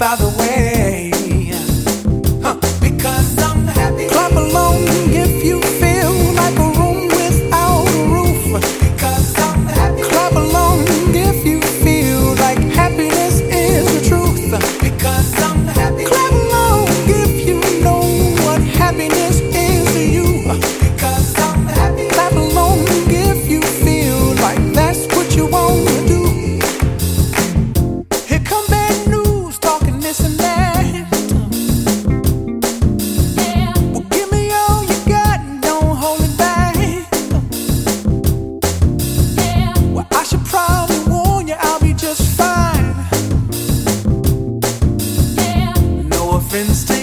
by the happens to